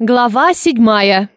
Глава седьмая.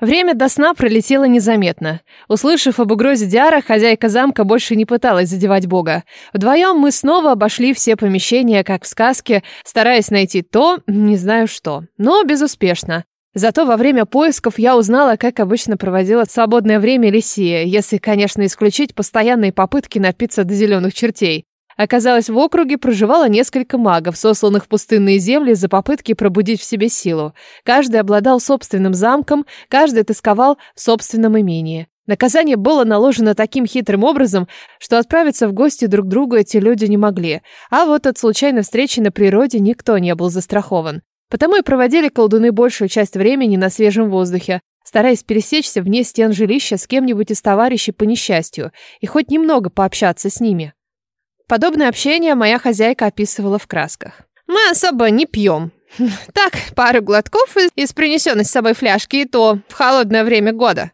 Время до сна пролетело незаметно. Услышав об угрозе Диара, хозяйка замка больше не пыталась задевать бога. Вдвоем мы снова обошли все помещения, как в сказке, стараясь найти то, не знаю что, но безуспешно. Зато во время поисков я узнала, как обычно проводила свободное время Лисия, если, конечно, исключить постоянные попытки напиться до зеленых чертей. Оказалось, в округе проживало несколько магов, сосланных в пустынные земли за попытки пробудить в себе силу. Каждый обладал собственным замком, каждый тосковал в собственном имении. Наказание было наложено таким хитрым образом, что отправиться в гости друг к другу эти люди не могли, а вот от случайной встречи на природе никто не был застрахован. Потому и проводили колдуны большую часть времени на свежем воздухе, стараясь пересечься вне стен жилища с кем-нибудь из товарищей по несчастью и хоть немного пообщаться с ними. Подобное общение моя хозяйка описывала в красках. «Мы особо не пьем. Так, пару глотков из принесенной с собой фляжки, и то в холодное время года.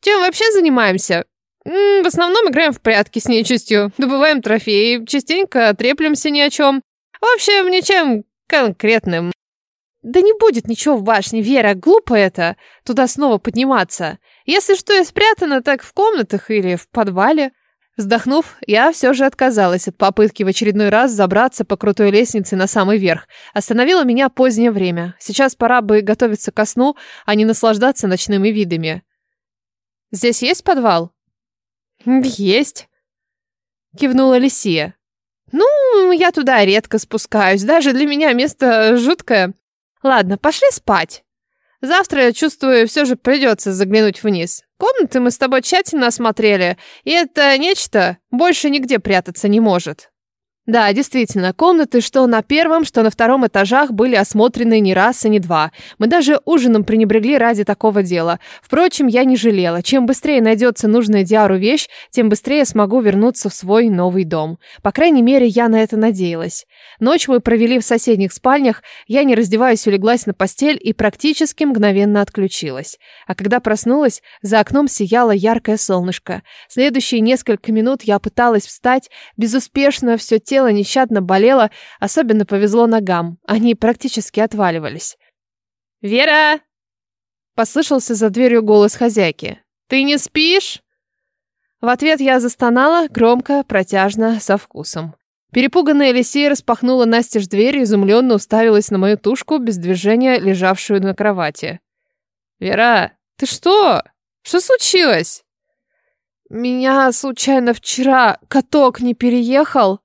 Чем вообще занимаемся? В основном играем в прятки с нечистью, добываем трофеи, частенько треплемся ни о чем. В общем, ничем конкретным. Да не будет ничего в башне, Вера, глупо это, туда снова подниматься. Если что и спрятано, так в комнатах или в подвале. Вздохнув, я все же отказалась от попытки в очередной раз забраться по крутой лестнице на самый верх. Остановило меня позднее время. Сейчас пора бы готовиться ко сну, а не наслаждаться ночными видами. «Здесь есть подвал?» «Есть», — кивнула Лисия. «Ну, я туда редко спускаюсь. Даже для меня место жуткое. Ладно, пошли спать». Завтра, я чувствую, все же придется заглянуть вниз. Комнаты мы с тобой тщательно осмотрели, и это нечто больше нигде прятаться не может. Да, действительно, комнаты, что на первом, что на втором этажах, были осмотрены не раз и не два. Мы даже ужином пренебрегли ради такого дела. Впрочем, я не жалела. Чем быстрее найдется нужная Диару вещь, тем быстрее смогу вернуться в свой новый дом. По крайней мере, я на это надеялась. Ночь мы провели в соседних спальнях, я, не раздеваясь, улеглась на постель и практически мгновенно отключилась. А когда проснулась, за окном сияло яркое солнышко. Следующие несколько минут я пыталась встать, безуспешно все тело нещадно болело, особенно повезло ногам. Они практически отваливались. «Вера!» Послышался за дверью голос хозяйки. «Ты не спишь?» В ответ я застонала, громко, протяжно, со вкусом. Перепуганная Элисея распахнула настежь дверь и изумленно уставилась на мою тушку без движения, лежавшую на кровати. «Вера, ты что? Что случилось?» «Меня случайно вчера каток не переехал?»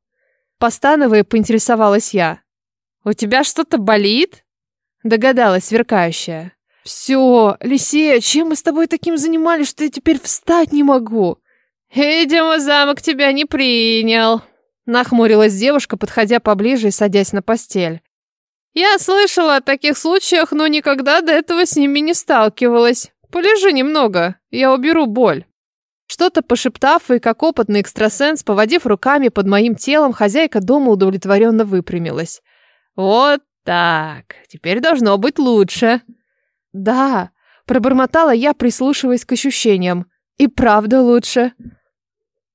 Постановая, поинтересовалась я. «У тебя что-то болит?» Догадалась сверкающая. «Все, Лисея, чем мы с тобой таким занимались, что я теперь встать не могу?» «Видимо, замок тебя не принял», Нахмурилась девушка, подходя поближе и садясь на постель. «Я слышала о таких случаях, но никогда до этого с ними не сталкивалась. Полежи немного, я уберу боль». Что-то пошептав и, как опытный экстрасенс, поводив руками под моим телом, хозяйка дома удовлетворенно выпрямилась. «Вот так, теперь должно быть лучше». «Да», — пробормотала я, прислушиваясь к ощущениям. «И правда лучше».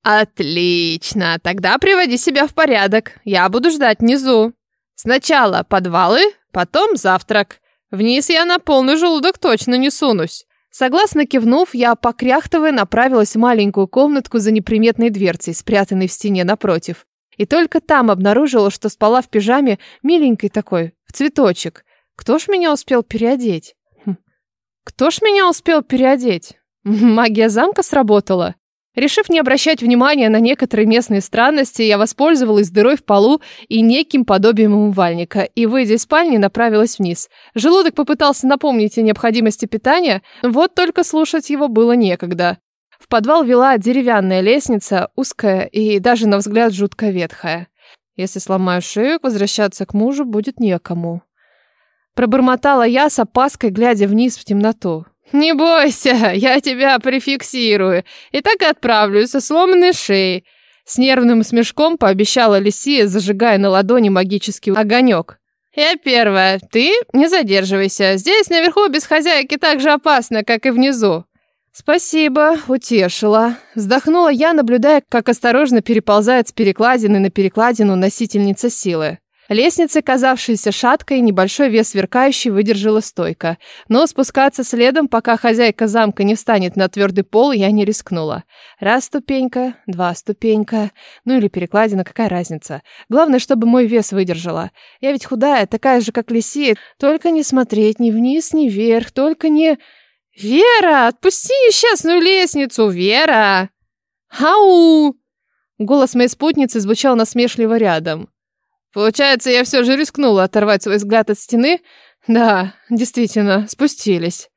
«Отлично, тогда приводи себя в порядок. Я буду ждать внизу. Сначала подвалы, потом завтрак. Вниз я на полный желудок точно не сунусь». Согласно кивнув, я, покряхтовая, направилась в маленькую комнатку за неприметной дверцей, спрятанной в стене напротив. И только там обнаружила, что спала в пижаме, миленькой такой, в цветочек. Кто ж меня успел переодеть? Хм. Кто ж меня успел переодеть? Магия замка сработала? Решив не обращать внимания на некоторые местные странности, я воспользовалась дырой в полу и неким подобием умывальника, и, выйдя из спальни, направилась вниз. Желудок попытался напомнить о необходимости питания, вот только слушать его было некогда. В подвал вела деревянная лестница, узкая и даже на взгляд жутко ветхая. Если сломаю шею, возвращаться к мужу будет некому. Пробормотала я с опаской, глядя вниз в темноту. «Не бойся, я тебя прификсирую и так и отправлю со сломанной шеей». С нервным смешком пообещала Лисия, зажигая на ладони магический огонек. «Я первая, ты не задерживайся. Здесь наверху без хозяйки так же опасно, как и внизу». «Спасибо, утешила». Вздохнула я, наблюдая, как осторожно переползает с перекладины на перекладину носительница силы. Лестница, казавшаяся шаткой, небольшой вес сверкающий, выдержала стойко. Но спускаться следом, пока хозяйка замка не встанет на твердый пол, я не рискнула. Раз ступенька, два ступенька, ну или перекладина, какая разница. Главное, чтобы мой вес выдержала. Я ведь худая, такая же, как Лисия, только не смотреть ни вниз, ни вверх, только не... «Вера, отпусти несчастную лестницу, Вера!» «Ау!» Голос моей спутницы звучал насмешливо рядом. Получается, я все же рискнула оторвать свой взгляд от стены. Да, действительно, спустились.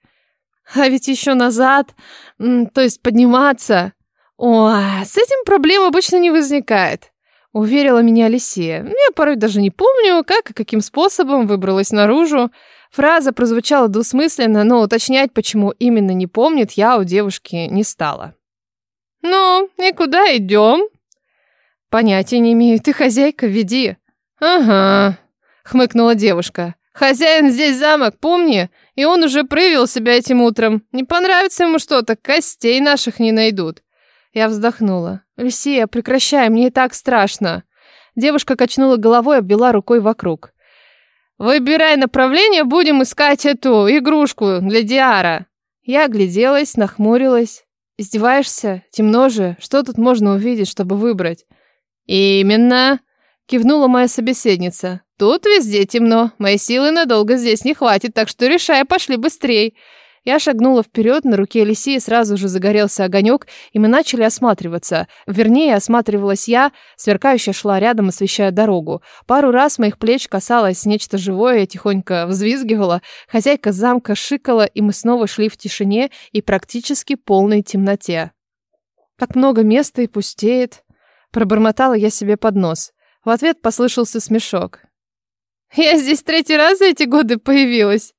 А ведь еще назад, то есть подниматься... О, с этим проблем обычно не возникает. Уверила меня Алисия. Я порой даже не помню, как и каким способом выбралась наружу. Фраза прозвучала двусмысленно, но уточнять, почему именно не помнит, я у девушки не стала. «Ну, и куда идем?» «Понятия не имею. Ты хозяйка, веди». «Ага», — хмыкнула девушка. «Хозяин здесь замок, помни? И он уже проявил себя этим утром. Не понравится ему что-то, костей наших не найдут». Я вздохнула. «Люсия, прекращай, мне и так страшно». Девушка качнула головой, обвела рукой вокруг. «Выбирай направление, будем искать эту игрушку для Диара». Я огляделась, нахмурилась. «Издеваешься? Темно же. Что тут можно увидеть, чтобы выбрать?» «Именно!» Кивнула моя собеседница. Тут везде темно. Моей силы надолго здесь не хватит, так что решай, пошли быстрей. Я шагнула вперед, на руке Лисии сразу же загорелся огонек, и мы начали осматриваться. Вернее, осматривалась я, сверкающая шла рядом, освещая дорогу. Пару раз моих плеч касалось нечто живое, я тихонько взвизгивала. Хозяйка замка шикала, и мы снова шли в тишине и практически полной темноте. «Как много места и пустеет», — пробормотала я себе под нос. В ответ послышался смешок. «Я здесь третий раз за эти годы появилась».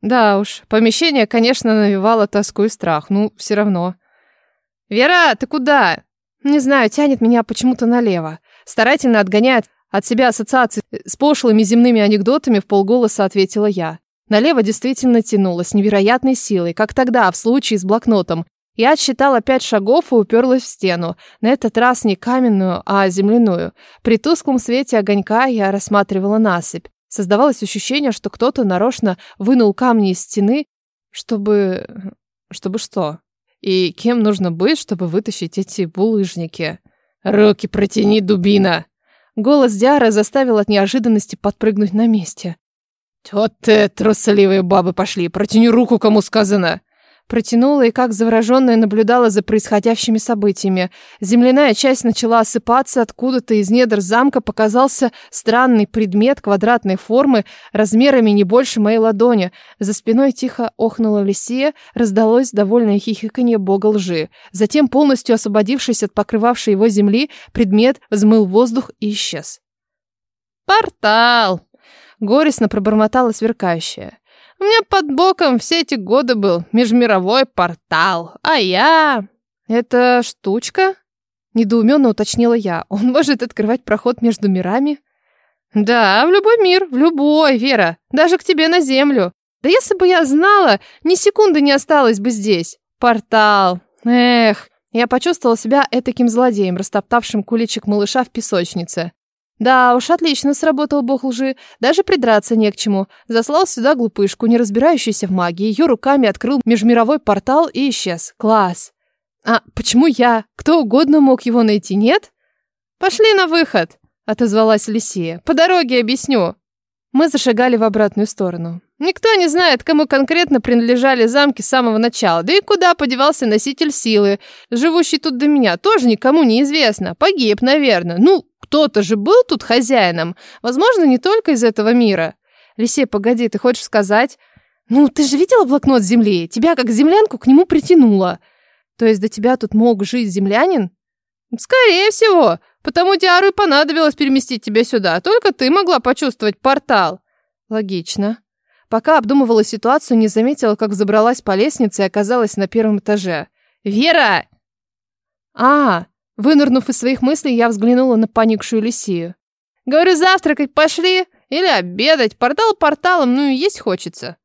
Да уж, помещение, конечно, навевало тоску и страх, ну, все равно. «Вера, ты куда?» Не знаю, тянет меня почему-то налево. Старательно отгоняет от себя ассоциации с пошлыми земными анекдотами, в полголоса ответила я. Налево действительно тянуло с невероятной силой, как тогда, в случае с блокнотом. Я отсчитала пять шагов и уперлась в стену. На этот раз не каменную, а земляную. При тусклом свете огонька я рассматривала насыпь. Создавалось ощущение, что кто-то нарочно вынул камни из стены, чтобы... Чтобы что? И кем нужно быть, чтобы вытащить эти булыжники? «Руки протяни, дубина!» Голос Диара заставил от неожиданности подпрыгнуть на месте. «Вот ты, трусливые бабы пошли! Протяни руку, кому сказано!» Протянула и как завороженная наблюдала за происходящими событиями. Земляная часть начала осыпаться, откуда-то из недр замка показался странный предмет квадратной формы, размерами не больше моей ладони. За спиной тихо охнула Лисия, раздалось довольное хихиканье бога лжи. Затем, полностью освободившись от покрывавшей его земли, предмет взмыл воздух и исчез. «Портал!» — горестно пробормотала сверкающая. У меня под боком все эти годы был межмировой портал, а я... Это штучка? Недоуменно уточнила я. Он может открывать проход между мирами? Да, в любой мир, в любой, Вера. Даже к тебе на землю. Да если бы я знала, ни секунды не осталось бы здесь. Портал. Эх, я почувствовала себя этаким злодеем, растоптавшим куличик малыша в песочнице. Да уж, отлично сработал бог лжи. Даже придраться не к чему. Заслал сюда глупышку, не разбирающуюся в магии. Ее руками открыл межмировой портал и исчез. Класс. А почему я? Кто угодно мог его найти, нет? Пошли на выход, отозвалась Лисия. По дороге объясню. Мы зашагали в обратную сторону. Никто не знает, кому конкретно принадлежали замки с самого начала. Да и куда подевался носитель силы, живущий тут до меня, тоже никому не известно. Погиб, наверное. Ну, кто-то же был тут хозяином. Возможно, не только из этого мира. Лисей, погоди, ты хочешь сказать... Ну, ты же видела блокнот земли? Тебя как землянку к нему притянуло. То есть до тебя тут мог жить землянин? Скорее всего. Потому Диару и понадобилось переместить тебя сюда. Только ты могла почувствовать портал. Логично. Пока обдумывала ситуацию, не заметила, как забралась по лестнице и оказалась на первом этаже. «Вера!» «А, Вынырнув из своих мыслей, я взглянула на поникшую Лисию. «Говорю, завтракать пошли? Или обедать? Портал порталом, ну и есть хочется».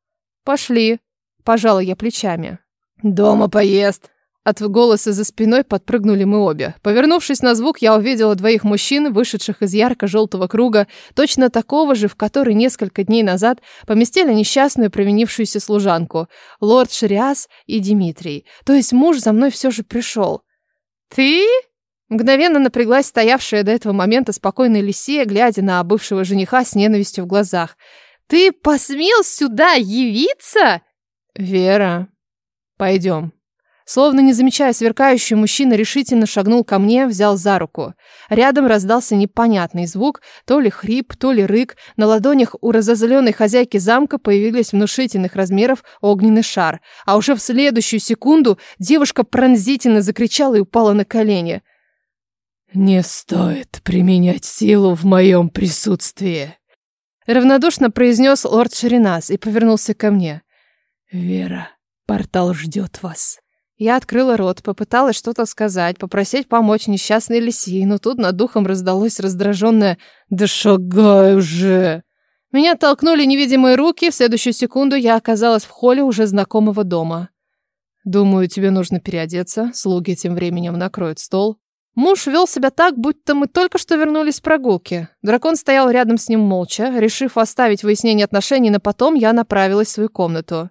«Пошли», — пожала я плечами. «Дома поест», От голоса за спиной подпрыгнули мы обе. Повернувшись на звук, я увидела двоих мужчин, вышедших из ярко-желтого круга, точно такого же, в который несколько дней назад поместили несчастную провинившуюся служанку, лорд Шириас и Дмитрий. То есть муж за мной все же пришел. «Ты?» Мгновенно напряглась стоявшая до этого момента спокойная Лисия, глядя на бывшего жениха с ненавистью в глазах. «Ты посмел сюда явиться?» «Вера, пойдем». Словно не замечая сверкающий, мужчина решительно шагнул ко мне, взял за руку. Рядом раздался непонятный звук, то ли хрип, то ли рык. На ладонях у разозленной хозяйки замка появились внушительных размеров огненный шар. А уже в следующую секунду девушка пронзительно закричала и упала на колени. «Не стоит применять силу в моем присутствии», — равнодушно произнес лорд Ширинас и повернулся ко мне. «Вера, портал ждет вас». Я открыла рот, попыталась что-то сказать, попросить помочь несчастной Лисии, но тут над духом раздалось раздраженное «Да шагай уже!». Меня толкнули невидимые руки, в следующую секунду я оказалась в холле уже знакомого дома. «Думаю, тебе нужно переодеться, слуги тем временем накроют стол». Муж вел себя так, будто мы только что вернулись с прогулки. Дракон стоял рядом с ним молча. Решив оставить выяснение отношений на потом, я направилась в свою комнату.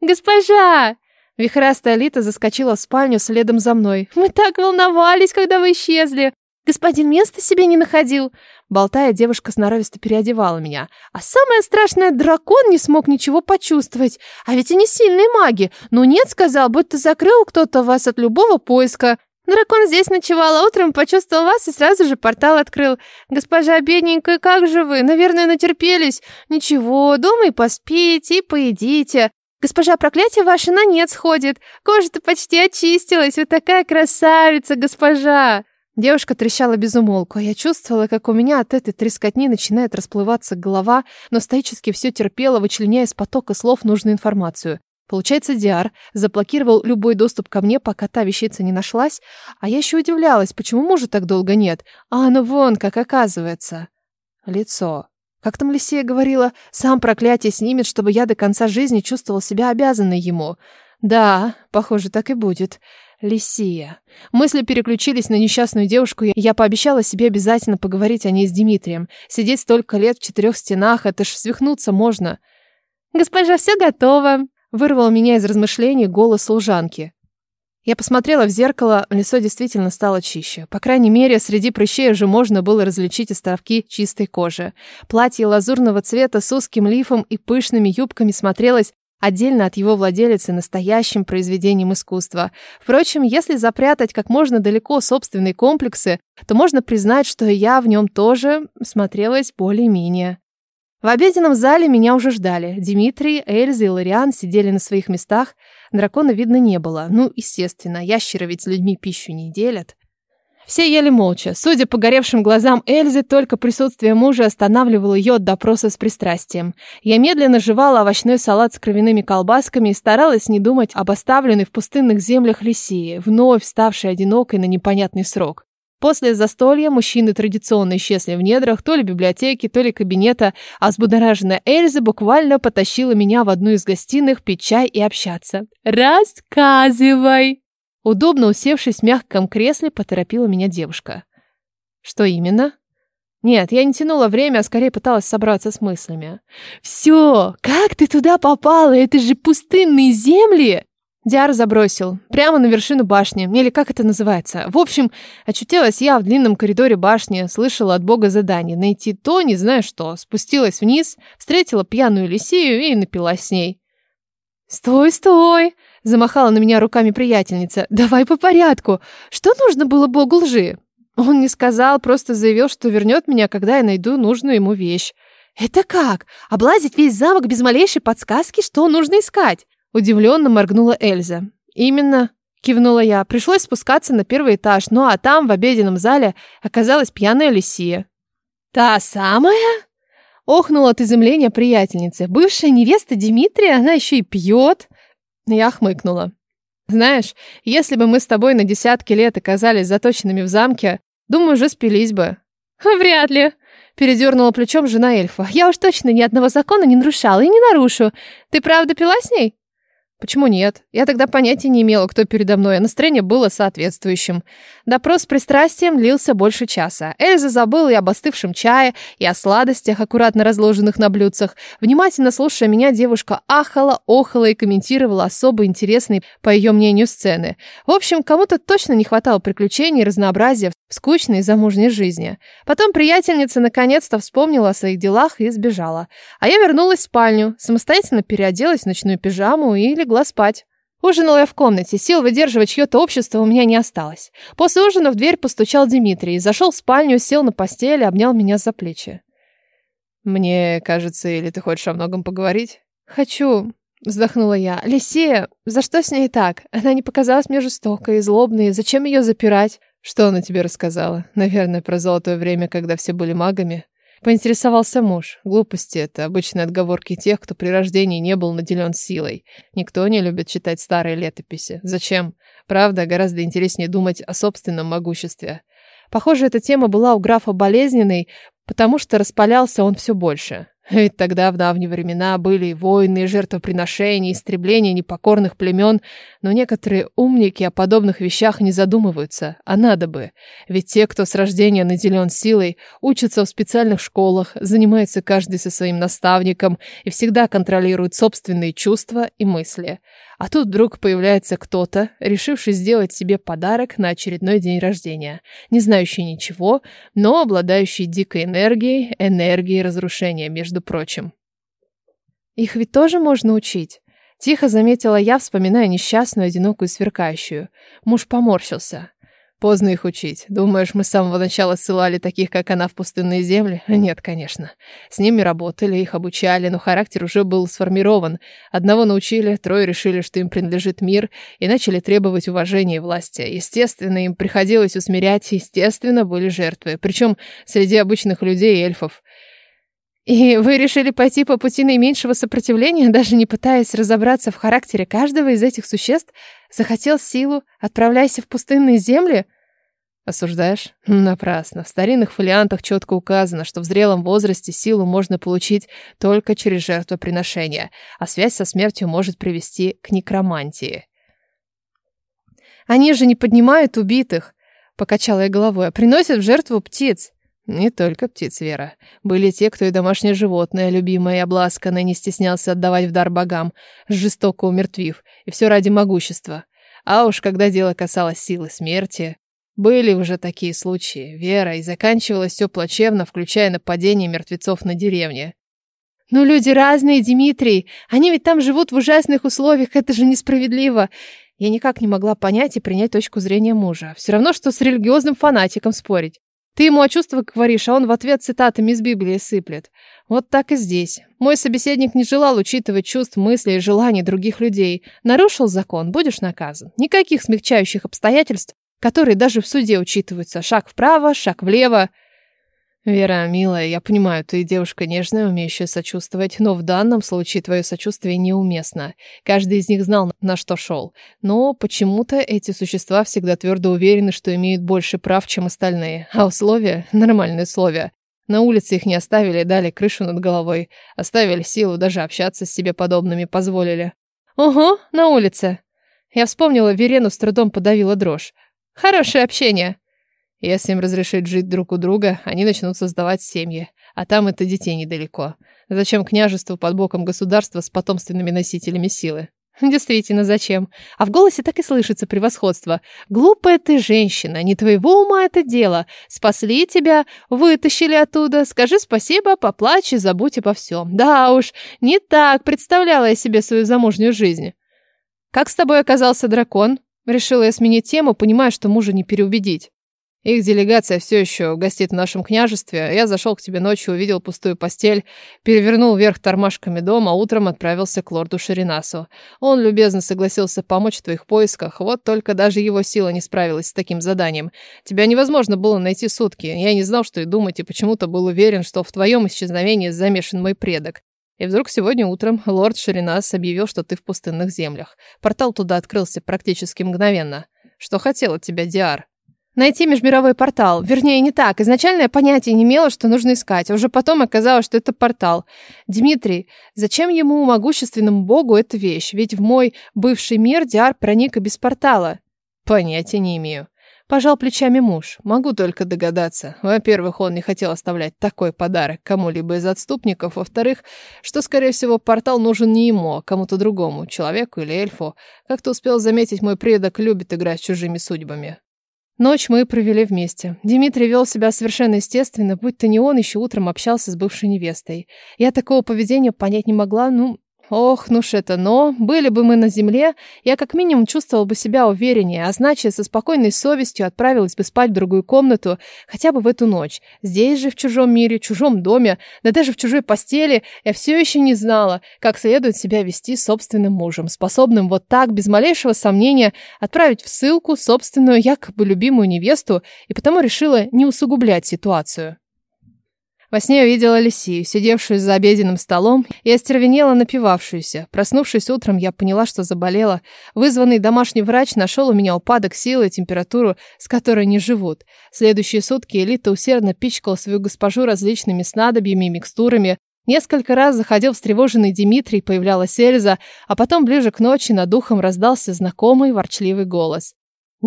«Госпожа!» Вихрастая Лита заскочила в спальню следом за мной. «Мы так волновались, когда вы исчезли! Господин места себе не находил!» Болтая, девушка сноровисто переодевала меня. «А самое страшное, дракон не смог ничего почувствовать. А ведь они сильные маги. Но нет, сказал, будто закрыл кто-то вас от любого поиска. Дракон здесь ночевал, а утром почувствовал вас и сразу же портал открыл. Госпожа бедненькая, как же вы? Наверное, натерпелись. Ничего, дома и поспите, и поедите. Госпожа, проклятие ваше на нет сходит. Кожа-то почти очистилась. Вы такая красавица, госпожа!» Девушка трещала без умолку, а я чувствовала, как у меня от этой трескотни начинает расплываться голова, но стоически все терпела, вычленяя из потока слов нужную информацию. Получается, Диар заблокировал любой доступ ко мне, пока та вещица не нашлась, а я еще удивлялась, почему мужа так долго нет. А оно вон как оказывается. Лицо. Как там Лисия говорила, сам проклятие снимет, чтобы я до конца жизни чувствовал себя обязанной ему. Да, похоже, так и будет. Лисия. Мысли переключились на несчастную девушку, и я пообещала себе обязательно поговорить о ней с Дмитрием. Сидеть столько лет в четырех стенах, это ж свихнуться можно. «Госпожа, все готово!» Вырвал меня из размышлений голос служанки. Я посмотрела в зеркало, лицо действительно стало чище. По крайней мере, среди прыщей уже можно было различить островки чистой кожи. Платье лазурного цвета с узким лифом и пышными юбками смотрелось отдельно от его владелицы настоящим произведением искусства. Впрочем, если запрятать как можно далеко собственные комплексы, то можно признать, что я в нем тоже смотрелась более-менее. В обеденном зале меня уже ждали. Дмитрий, Эльза и Лориан сидели на своих местах. Дракона видно не было. Ну, естественно, ящеры ведь с людьми пищу не делят. Все ели молча. Судя по горевшим глазам Эльзы, только присутствие мужа останавливало ее от допроса с пристрастием. Я медленно жевала овощной салат с кровяными колбасками и старалась не думать об оставленной в пустынных землях Лисии, вновь ставшей одинокой на непонятный срок. После застолья мужчины традиционно исчезли в недрах то ли библиотеки, то ли кабинета, а взбудораженная Эльза буквально потащила меня в одну из гостиных пить чай и общаться. «Рассказывай!» Удобно усевшись в мягком кресле, поторопила меня девушка. «Что именно?» Нет, я не тянула время, а скорее пыталась собраться с мыслями. «Все! Как ты туда попала? Это же пустынные земли!» Диар забросил. Прямо на вершину башни. Или как это называется? В общем, очутилась я в длинном коридоре башни, слышала от бога задание. Найти то, не знаю что. Спустилась вниз, встретила пьяную Лисию и напилась с ней. «Стой, стой!» – замахала на меня руками приятельница. «Давай по порядку. Что нужно было богу лжи?» Он не сказал, просто заявил, что вернет меня, когда я найду нужную ему вещь. «Это как? Облазить весь замок без малейшей подсказки, что нужно искать?» Удивленно моргнула Эльза. «Именно», — кивнула я. Пришлось спускаться на первый этаж, ну а там, в обеденном зале, оказалась пьяная Лисия. «Та самая?» Охнула от изумления приятельница. «Бывшая невеста Дмитрия, она еще и пьет?» Я хмыкнула. «Знаешь, если бы мы с тобой на десятки лет оказались заточенными в замке, думаю, уже спились бы». «Вряд ли», — передернула плечом жена эльфа. «Я уж точно ни одного закона не нарушала и не нарушу. Ты правда пила с ней?» Почему нет? Я тогда понятия не имела, кто передо мной, а настроение было соответствующим. Допрос с пристрастием длился больше часа. Эльза забыла и об остывшем чае, и о сладостях, аккуратно разложенных на блюдцах. Внимательно слушая меня, девушка ахала, охала и комментировала особо интересные, по ее мнению, сцены. В общем, кому-то точно не хватало приключений и разнообразия в скучной замужней жизни. Потом приятельница наконец-то вспомнила о своих делах и сбежала. А я вернулась в спальню, самостоятельно переоделась в ночную пижаму и легла легла спать. Ужинала я в комнате, сил выдерживать чье-то общество у меня не осталось. После ужина в дверь постучал Дмитрий, зашел в спальню, сел на постель и обнял меня за плечи. «Мне кажется, или ты хочешь о многом поговорить?» «Хочу», — вздохнула я. «Лисея, за что с ней так? Она не показалась мне жестокой и злобной. Зачем ее запирать?» «Что она тебе рассказала? Наверное, про золотое время, когда все были магами?» Поинтересовался муж. Глупости это, обычные отговорки тех, кто при рождении не был наделен силой. Никто не любит читать старые летописи. Зачем? Правда, гораздо интереснее думать о собственном могуществе. Похоже, эта тема была у графа болезненной, потому что распалялся он все больше. Ведь тогда, в давние времена, были и войны, и жертвоприношения, истребления непокорных племен, но некоторые умники о подобных вещах не задумываются, а надо бы. Ведь те, кто с рождения наделен силой, учатся в специальных школах, занимаются каждый со своим наставником и всегда контролируют собственные чувства и мысли. А тут вдруг появляется кто-то, решивший сделать себе подарок на очередной день рождения, не знающий ничего, но обладающий дикой энергией, энергией разрушения, между прочим. Их ведь тоже можно учить. Тихо заметила я, вспоминая несчастную, одинокую, сверкающую. Муж поморщился. Поздно их учить. Думаешь, мы с самого начала ссылали таких, как она, в пустынные земли? Нет, конечно. С ними работали, их обучали, но характер уже был сформирован. Одного научили, трое решили, что им принадлежит мир, и начали требовать уважения и власти. Естественно, им приходилось усмирять, естественно, были жертвы. Причем среди обычных людей и эльфов. И вы решили пойти по пути наименьшего сопротивления, даже не пытаясь разобраться в характере каждого из этих существ? Захотел силу, отправляйся в пустынные земли? Осуждаешь? Напрасно. В старинных фолиантах четко указано, что в зрелом возрасте силу можно получить только через жертвоприношение, а связь со смертью может привести к некромантии. Они же не поднимают убитых, покачала я головой, а приносят в жертву птиц. Не только птиц, Вера. Были те, кто и домашнее животное, любимое и обласканное, не стеснялся отдавать в дар богам, жестоко умертвив, и все ради могущества. А уж когда дело касалось силы смерти, были уже такие случаи, Вера, и заканчивалось все плачевно, включая нападение мертвецов на деревне. «Ну, люди разные, Дмитрий. Они ведь там живут в ужасных условиях, это же несправедливо». Я никак не могла понять и принять точку зрения мужа. Все равно, что с религиозным фанатиком спорить. Ты ему о чувствах говоришь, а он в ответ цитатами из Библии сыплет. Вот так и здесь. Мой собеседник не желал учитывать чувств, мыслей и желаний других людей. Нарушил закон, будешь наказан. Никаких смягчающих обстоятельств которые даже в суде учитываются. Шаг вправо, шаг влево. Вера, милая, я понимаю, ты девушка нежная, умеющая сочувствовать, но в данном случае твое сочувствие неуместно. Каждый из них знал, на что шел. Но почему-то эти существа всегда твердо уверены, что имеют больше прав, чем остальные. А условия — нормальные условия. На улице их не оставили, дали крышу над головой. Оставили силу, даже общаться с себе подобными позволили. Ого, на улице. Я вспомнила Верену, с трудом подавила дрожь. Хорошее общение. Если им разрешить жить друг у друга, они начнут создавать семьи. А там это детей недалеко. Зачем княжеству под боком государства с потомственными носителями силы? Действительно, зачем? А в голосе так и слышится превосходство. Глупая ты женщина, не твоего ума это дело. Спасли тебя, вытащили оттуда. Скажи спасибо, поплачь и забудь обо всем. Да уж, не так представляла я себе свою замужнюю жизнь. Как с тобой оказался дракон? Решила я сменить тему, понимая, что мужа не переубедить. Их делегация все еще гостит в нашем княжестве. Я зашел к тебе ночью, увидел пустую постель, перевернул вверх тормашками дом, а утром отправился к лорду Ширинасу. Он любезно согласился помочь в твоих поисках, вот только даже его сила не справилась с таким заданием. Тебя невозможно было найти сутки. Я не знал, что и думать, и почему-то был уверен, что в твоем исчезновении замешан мой предок. И вдруг сегодня утром лорд Ширинас объявил, что ты в пустынных землях. Портал туда открылся практически мгновенно. Что хотел от тебя Диар? Найти межмировой портал. Вернее, не так. Изначально я понятия не имела, что нужно искать. А уже потом оказалось, что это портал. Дмитрий, зачем ему, могущественному богу, эта вещь? Ведь в мой бывший мир Диар проник и без портала. Понятия не имею. Пожал плечами муж. Могу только догадаться. Во-первых, он не хотел оставлять такой подарок кому-либо из отступников. Во-вторых, что, скорее всего, портал нужен не ему, а кому-то другому, человеку или эльфу. Как-то успел заметить, мой предок любит играть с чужими судьбами. Ночь мы провели вместе. Дмитрий вел себя совершенно естественно, будто не он еще утром общался с бывшей невестой. Я такого поведения понять не могла, ну, Ох, ну ж это но. Были бы мы на земле, я как минимум чувствовал бы себя увереннее, а значит, со спокойной совестью отправилась бы спать в другую комнату хотя бы в эту ночь. Здесь же, в чужом мире, чужом доме, да даже в чужой постели, я все еще не знала, как следует себя вести с собственным мужем, способным вот так, без малейшего сомнения, отправить в ссылку собственную, якобы любимую невесту, и потому решила не усугублять ситуацию. Во сне я видела Лисию, сидевшую за обеденным столом и остервенела напивавшуюся. Проснувшись утром, я поняла, что заболела. Вызванный домашний врач нашел у меня упадок силы и температуру, с которой не живут. Следующие сутки Элита усердно пичкала свою госпожу различными снадобьями и микстурами. Несколько раз заходил встревоженный Дмитрий, появлялась Эльза, а потом ближе к ночи над ухом раздался знакомый ворчливый голос.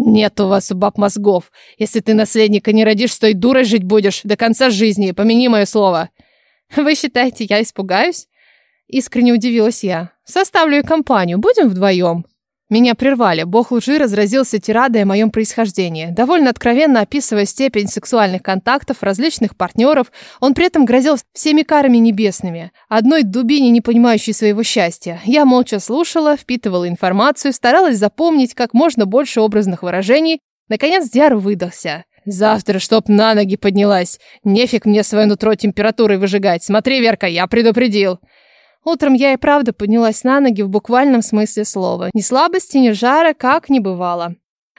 «Нет у вас баб мозгов. Если ты наследника не родишь, с той дурой жить будешь до конца жизни, помяни мое слово». «Вы считаете, я испугаюсь?» Искренне удивилась я. «Составлю компанию, будем вдвоем?» Меня прервали. Бог лжи разразился тирадой о моем происхождении. Довольно откровенно описывая степень сексуальных контактов различных партнеров, он при этом грозил всеми карами небесными. Одной дубине, не понимающей своего счастья. Я молча слушала, впитывала информацию, старалась запомнить как можно больше образных выражений. Наконец Диар выдохся. «Завтра, чтоб на ноги поднялась. Нефиг мне свое нутро температурой выжигать. Смотри, Верка, я предупредил». Утром я и правда поднялась на ноги в буквальном смысле слова. Ни слабости, ни жара, как не бывало.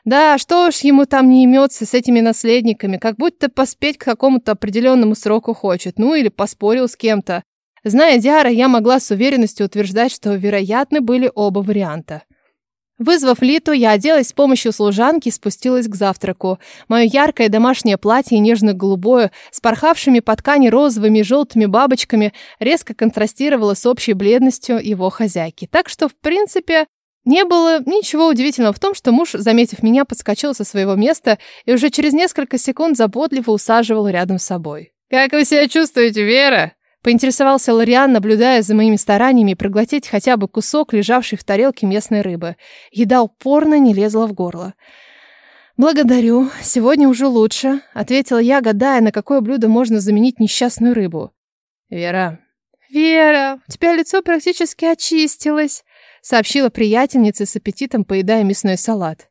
Да, что уж ему там не имется с этими наследниками, как будто поспеть к какому-то определенному сроку хочет, ну или поспорил с кем-то. Зная Диара, я могла с уверенностью утверждать, что вероятны были оба варианта. Вызвав Литу, я оделась с помощью служанки и спустилась к завтраку. Мое яркое домашнее платье, нежно-голубое, с порхавшими по ткани розовыми и желтыми бабочками, резко контрастировало с общей бледностью его хозяйки. Так что, в принципе, не было ничего удивительного в том, что муж, заметив меня, подскочил со своего места и уже через несколько секунд заботливо усаживал рядом с собой. «Как вы себя чувствуете, Вера?» Поинтересовался Лориан, наблюдая за моими стараниями проглотить хотя бы кусок, лежавшей в тарелке местной рыбы. Еда упорно не лезла в горло. «Благодарю. Сегодня уже лучше», — ответила я, гадая, на какое блюдо можно заменить несчастную рыбу. «Вера». «Вера, у тебя лицо практически очистилось», — сообщила приятельница с аппетитом, поедая мясной салат.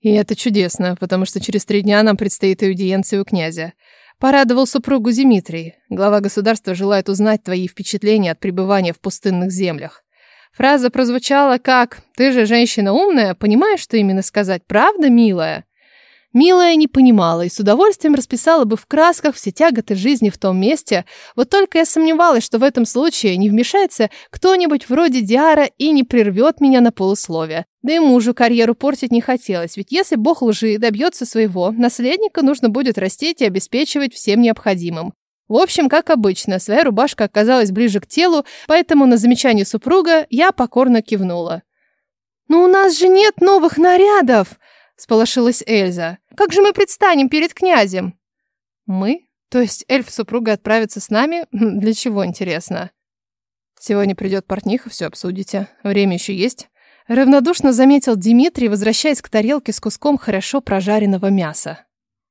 «И это чудесно, потому что через три дня нам предстоит аудиенция у князя. Порадовал супругу Дмитрий. Глава государства желает узнать твои впечатления от пребывания в пустынных землях. Фраза прозвучала как «Ты же женщина умная, понимаешь, что именно сказать, правда, милая?» Милая не понимала и с удовольствием расписала бы в красках все тяготы жизни в том месте, вот только я сомневалась, что в этом случае не вмешается кто-нибудь вроде Диара и не прервет меня на полусловие. Да и мужу карьеру портить не хотелось, ведь если бог лжи добьется своего, наследника нужно будет растить и обеспечивать всем необходимым. В общем, как обычно, своя рубашка оказалась ближе к телу, поэтому на замечание супруга я покорно кивнула. «Но у нас же нет новых нарядов!» Сполошилась Эльза. «Как же мы предстанем перед князем?» «Мы? То есть эльф супруга отправится с нами? Для чего, интересно?» «Сегодня придет портниха, все обсудите. Время еще есть?» Равнодушно заметил Дмитрий, возвращаясь к тарелке с куском хорошо прожаренного мяса.